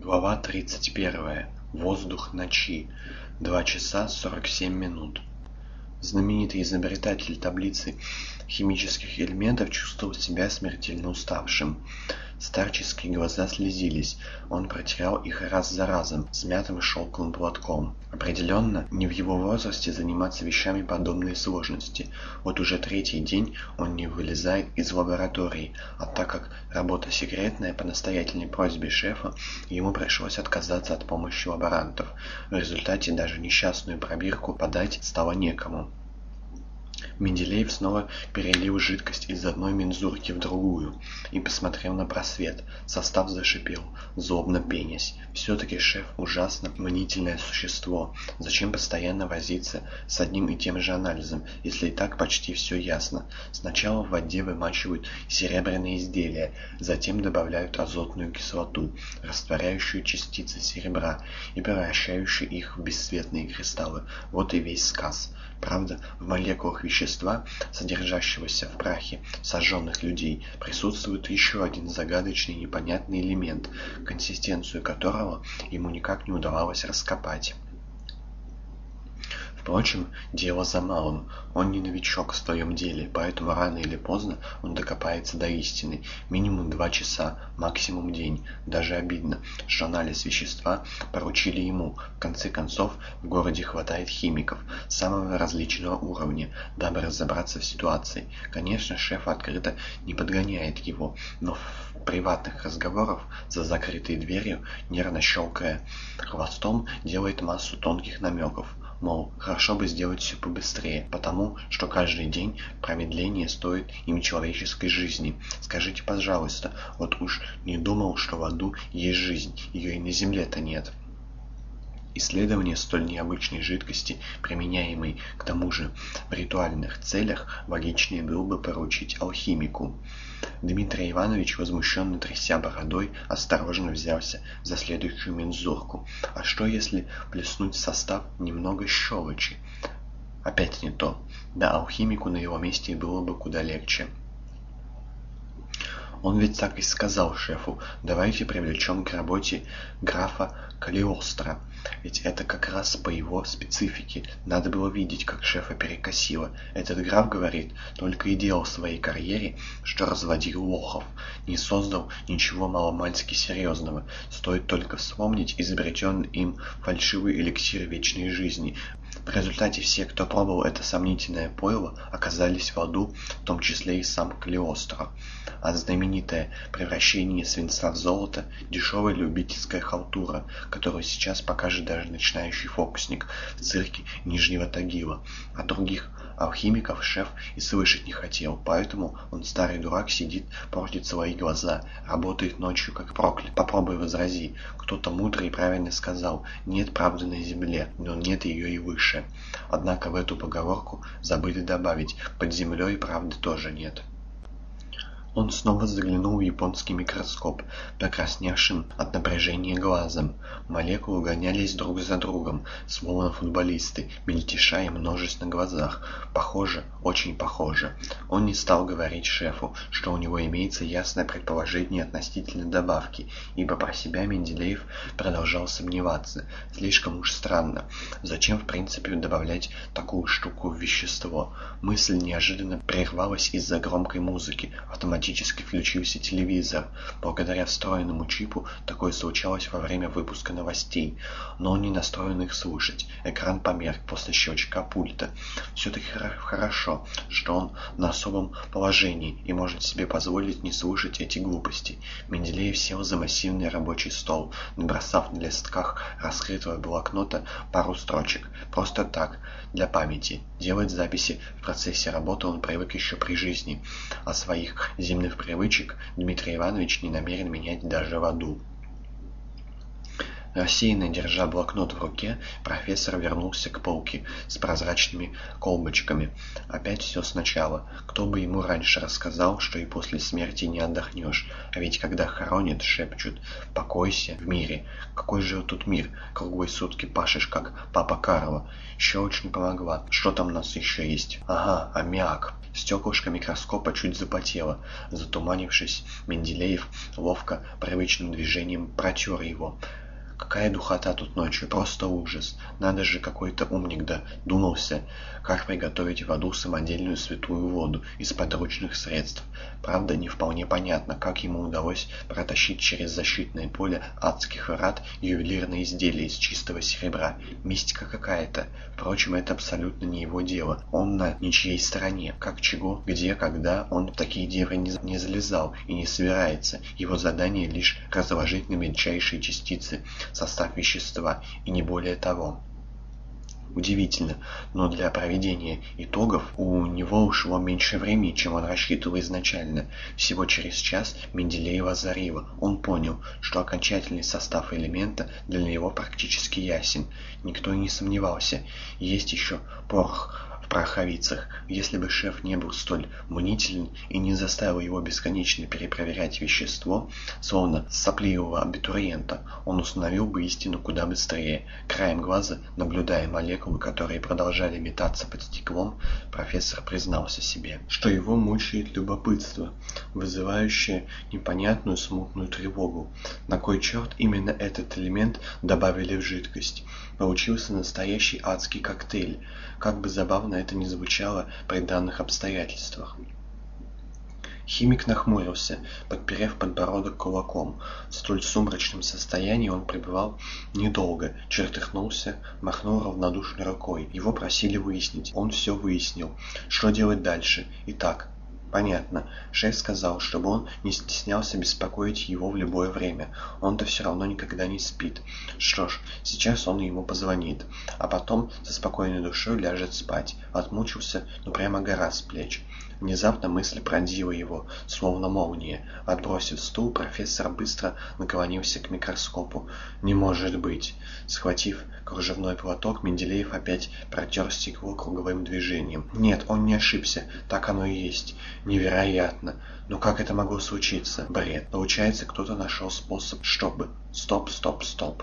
Глава тридцать первая. Воздух ночи. Два часа сорок семь минут. Знаменитый изобретатель таблицы химических элементов чувствовал себя смертельно уставшим. Старческие глаза слезились. Он протирал их раз за разом, смятым шелковым платком. Определенно, не в его возрасте заниматься вещами подобной сложности. Вот уже третий день он не вылезает из лаборатории, а так как работа секретная по настоятельной просьбе шефа, ему пришлось отказаться от помощи лаборантов. В результате даже несчастную пробирку подать стало некому. Менделеев снова перелил жидкость из одной мензурки в другую и посмотрел на просвет. Состав зашипел, злобно пенясь. Все-таки шеф ужасно мнительное существо. Зачем постоянно возиться с одним и тем же анализом, если и так почти все ясно? Сначала в воде вымачивают серебряные изделия, затем добавляют азотную кислоту, растворяющую частицы серебра и превращающую их в бесцветные кристаллы. Вот и весь сказ. Правда, в молекулах вещества, содержащегося в прахе сожженных людей, присутствует еще один загадочный непонятный элемент, консистенцию которого ему никак не удавалось раскопать. Впрочем, дело за малым. Он не новичок в своем деле, поэтому рано или поздно он докопается до истины. Минимум два часа, максимум день. Даже обидно, что анализ вещества поручили ему. В конце концов, в городе хватает химиков самого различного уровня, дабы разобраться в ситуации. Конечно, шеф открыто не подгоняет его, но в приватных разговорах за закрытой дверью, нервно щелкая хвостом, делает массу тонких намеков мол, хорошо бы сделать все побыстрее, потому что каждый день промедление стоит им человеческой жизни. Скажите, пожалуйста, вот уж не думал, что в аду есть жизнь, ее и на земле-то нет. Исследование столь необычной жидкости, применяемой к тому же в ритуальных целях, логичнее было бы поручить алхимику. Дмитрий Иванович, возмущенно тряся бородой, осторожно взялся за следующую мензурку. А что если плеснуть в состав немного щелочи? Опять не то. Да, алхимику на его месте было бы куда легче. Он ведь так и сказал шефу, давайте привлечем к работе графа Калиостро. Ведь это как раз по его специфике. Надо было видеть, как шефа перекосило. Этот граф, говорит, только и делал в своей карьере, что разводил лохов. Не создал ничего маломальски серьезного. Стоит только вспомнить изобретенный им фальшивый эликсир вечной жизни. В результате все, кто пробовал это сомнительное пойло, оказались в аду, в том числе и сам Калиостро. А знаменитое превращение свинца в золото – дешевая любительская халтура, которую сейчас покажет даже начинающий фокусник в цирке Нижнего Тагила. А других алхимиков шеф и слышать не хотел, поэтому он, старый дурак, сидит, портит свои глаза, работает ночью как проклят. Попробуй возрази. Кто-то мудрый и правильно сказал, нет правды на земле, но нет ее и выше. Однако в эту поговорку забыли добавить, под землей правды тоже нет. Он снова заглянул в японский микроскоп, покрасневшим от напряжения глазом. Молекулы гонялись друг за другом, словно футболисты, мельтешая множество на глазах. Похоже, очень похоже. Он не стал говорить шефу, что у него имеется ясное предположение относительно добавки, ибо про себя Менделеев продолжал сомневаться. Слишком уж странно. Зачем в принципе добавлять такую штуку в вещество? Мысль неожиданно прервалась из-за громкой музыки. Автоматически автоматически включился телевизор. Благодаря встроенному чипу такое случалось во время выпуска новостей, но он не настроен их слушать. Экран померк после щелчка пульта. Все-таки хорошо, что он на особом положении и может себе позволить не слушать эти глупости. Менделеев сел за массивный рабочий стол, набросав на листках раскрытого блокнота пару строчек. Просто так, для памяти. Делать записи в процессе работы он привык еще при жизни, а своих земных привычек Дмитрий Иванович не намерен менять даже в аду. Рассеянно держа блокнот в руке, профессор вернулся к полке с прозрачными колбочками. Опять все сначала. Кто бы ему раньше рассказал, что и после смерти не отдохнешь. А ведь когда хоронят, шепчут «покойся в мире». Какой же тут мир? Круглые сутки пашешь, как папа Карло. Щелочь не помогла. Что там у нас еще есть? Ага, аммиак. Стеклышко микроскопа чуть запотело. Затуманившись, Менделеев ловко, привычным движением протер его. Какая духота тут ночью, просто ужас. Надо же, какой-то умник додумался, как приготовить в аду самодельную святую воду из подручных средств. Правда, не вполне понятно, как ему удалось протащить через защитное поле адских врат ювелирные изделия из чистого серебра. Мистика какая-то. Впрочем, это абсолютно не его дело. Он на ничьей стороне. Как чего, где, когда, он в такие деры не, не залезал и не собирается. Его задание лишь разложить на мельчайшие частицы состав вещества и не более того. Удивительно, но для проведения итогов у него ушло меньше времени, чем он рассчитывал изначально. Всего через час Менделеева озарило. Он понял, что окончательный состав элемента для него практически ясен. Никто и не сомневался. Есть еще порох пороховицах. Если бы шеф не был столь мнителен и не заставил его бесконечно перепроверять вещество, словно сопливого абитуриента, он установил бы истину куда быстрее. Краем глаза, наблюдая молекулы, которые продолжали метаться под стеклом, профессор признался себе, что его мучает любопытство, вызывающее непонятную смутную тревогу. На кой черт именно этот элемент добавили в жидкость? Получился настоящий адский коктейль. Как бы забавно это ни звучало при данных обстоятельствах. Химик нахмурился, подперев подбородок кулаком. В столь сумрачном состоянии он пребывал недолго, чертыхнулся, махнул равнодушной рукой. Его просили выяснить. Он все выяснил. Что делать дальше? Итак, Понятно. Шеф сказал, чтобы он не стеснялся беспокоить его в любое время. Он-то все равно никогда не спит. Что ж, сейчас он ему позвонит. А потом со спокойной душой ляжет спать. Отмучился, ну прямо гора с плеч. Внезапно мысль пронзила его, словно молния. Отбросив стул, профессор быстро наклонился к микроскопу. «Не может быть!» Схватив кружевной платок, Менделеев опять протер стекло круговым движением. Нет, он не ошибся. Так оно и есть. Невероятно. Но как это могло случиться? Бред. Получается, кто-то нашел способ, чтобы... Стоп, стоп, стоп.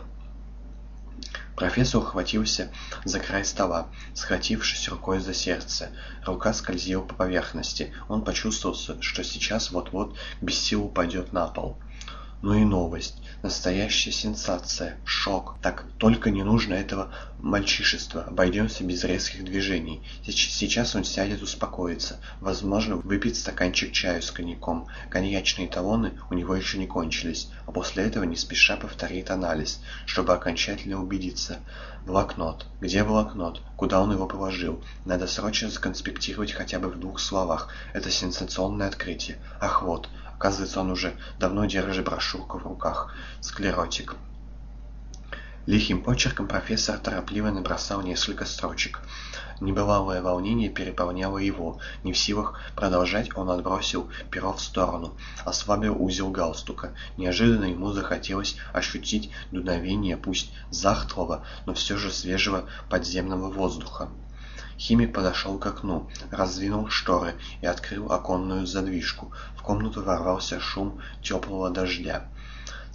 Профессор ухватился за край стола, схватившись рукой за сердце. Рука скользила по поверхности. Он почувствовал, что сейчас вот-вот без сил упадет на пол. Ну и новость. Настоящая сенсация. Шок. Так, только не нужно этого мальчишества. Обойдемся без резких движений. Сейчас он сядет успокоиться. Возможно, выпить стаканчик чаю с коньяком. Коньячные талоны у него еще не кончились. А после этого не спеша повторит анализ, чтобы окончательно убедиться. Блокнот. Где блокнот? Куда он его положил? Надо срочно законспектировать хотя бы в двух словах. Это сенсационное открытие. Ах вот, Оказывается, он уже давно держит брошюрку в руках. Склеротик. Лихим почерком профессор торопливо набросал несколько строчек. Небывалое волнение переполняло его. Не в силах продолжать, он отбросил перо в сторону, ослабил узел галстука. Неожиданно ему захотелось ощутить дуновение, пусть захтлого, но все же свежего подземного воздуха. Химик подошел к окну, раздвинул шторы и открыл оконную задвижку. В комнату ворвался шум теплого дождя.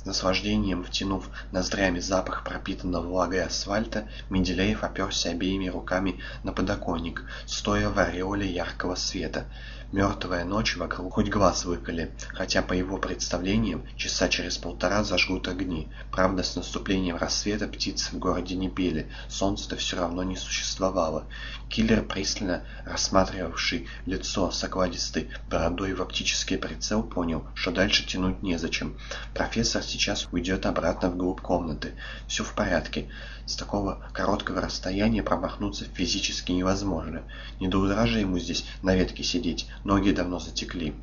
С наслаждением втянув ноздрями запах пропитанного влагой асфальта, Менделеев оперся обеими руками на подоконник, стоя в ореоле яркого света. Мертвая ночь вокруг хоть глаз выколи, хотя по его представлениям часа через полтора зажгут огни. Правда, с наступлением рассвета птицы в городе не пели, солнца-то все равно не существовало. Киллер, пристально рассматривавший лицо с окладистой бородой в оптический прицел, понял, что дальше тянуть незачем. Профессор сейчас уйдет обратно вглубь комнаты. Все в порядке. С такого короткого расстояния промахнуться физически невозможно. Не до утра же ему здесь на ветке сидеть, ноги давно затекли.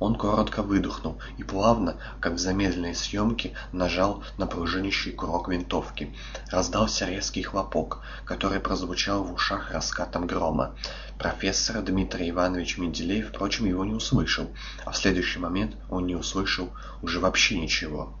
Он коротко выдохнул и плавно, как в замедленной съемке, нажал на пружинищий курок винтовки. Раздался резкий хлопок, который прозвучал в ушах раскатом грома. Профессор Дмитрий Иванович Менделеев, впрочем, его не услышал, а в следующий момент он не услышал уже вообще ничего.